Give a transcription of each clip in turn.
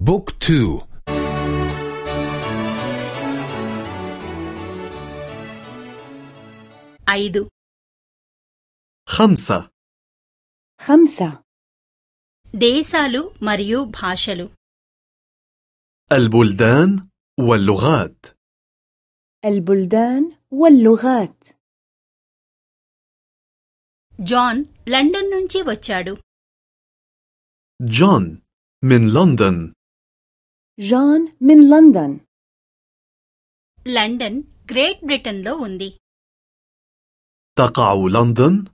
book two. ఐదు خمسة. خمسة. దేశాలు మరియు భాషలు البلدان واللغات. البلدان واللغات. జాన్ లండన్ నుండి వచ్చాడు جون من لندن. جون من لندن లండన్ గ్రేట్ బ్రిటన్లో ఉంది تقع لندن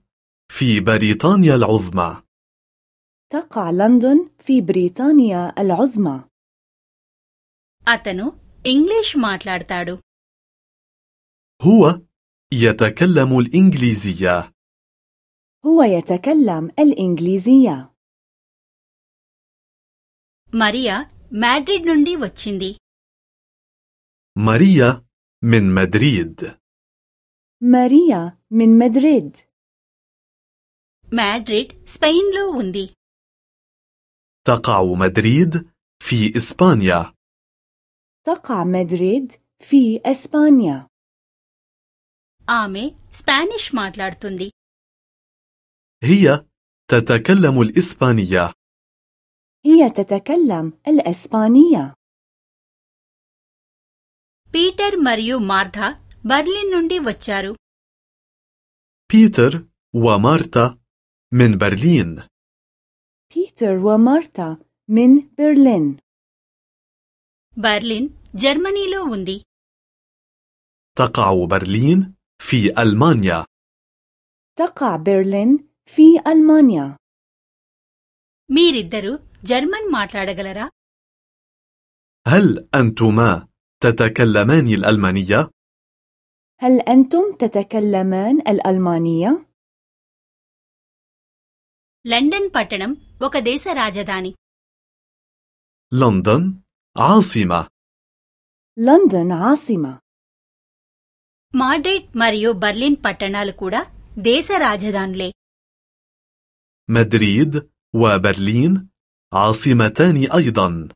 في بريطانيا العظمى تقع لندن في بريطانيا العظمى అతను ఇంగ్లీష్ మాట్లాడతాడు هو يتكلم الإنجليزية هو يتكلم الإنجليزية మరియా మాడ్రిడ్ నుండి వచ్చింది ماريا من مدريد ماريا من مدريد మాడ్రిడ్ స్పెయిన్లో ఉంది تقع مدريد في إسبانيا تقع مدريد في إسبانيا ఆమె స్పానిష్ మాట్లాడుతుంది هي تتكلم الإسبانية هي تتكلم الإسبانية పీటర్ మరియు మార్ధా బర్లిన్ నుండి వచ్చారు بيتر ومارتا من برلين بيتر ومارتا من برلين బర్లిన్ జర్మనీలో ఉంది تقع برلين في ألمانيا تقع برلين في ألمانيا మీరిద్దరూ జర్మన్ మాట్లాడగలరా هل أنتما تتكلمان الألمانية؟ هل أنتم تتكلمان الألمانية؟ లండన్ పట్టణం ఒక దేశ రాజధాని لندن عاصمة لندن عاصمة మాడ్రిడ్ మరియు బర్లిన్ పట్టణాలు కూడా దేశ రాజధానులే مدريد وبرلين عاصمتان أيضا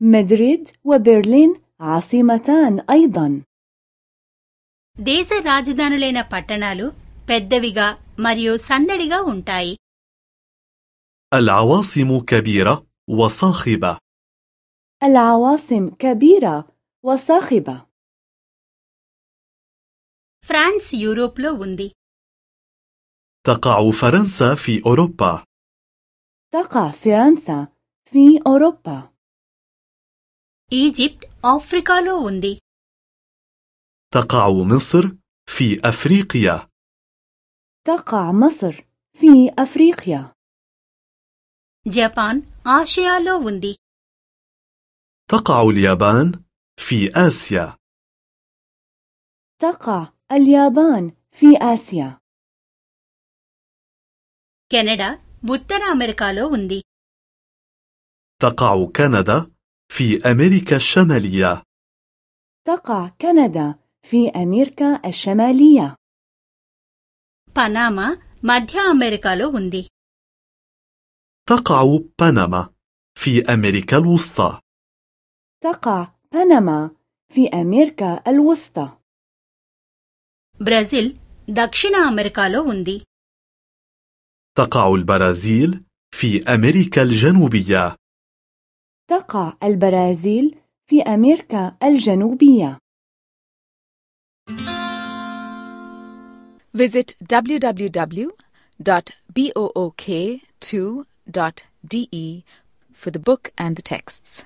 مدريد وبرلين عاصمتان أيضا దేశ రాజధానులైన పట్టణాలు పెద్దవిగా మరియు సందడిగా ఉంటాయి العواصم كبيرة وصاخبة العواصم كبيرة وصاخبة ఫ్రాన్స్ యూరోప్లో ఉంది تقع فرنسا في أوروبا تقع فرنسا في أوروبا. إيجيبت أفريقيا لو وندي. تقع مصر في أفريقيا. تقع مصر في أفريقيا. جابان آسيا لو وندي. تقع اليابان في آسيا. تقع اليابان في آسيا. كندا ఉత్తర అమెరికాలో ఉంది تقع كندا في أمريكا الشمالية تقع كندا في أمريكا الشمالية పనామా మధ్య అమెరికాలో ఉంది تقع بنما في أمريكا الوسطى تقع بنما في أمريكا الوسطى బ్రెజిల్ దక్షిణ అమెరికాలో ఉంది تقع البرازيل في أمريكا الجنوبية تقع البرازيل في أمريكا الجنوبية Visit www.book2.de for the book and the texts.